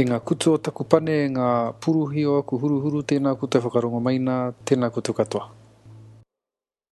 e ngā kutu o taku pane, ngā puruhi o aku huruhuru, tēnā ko te whakarongo maina, tēnā ko te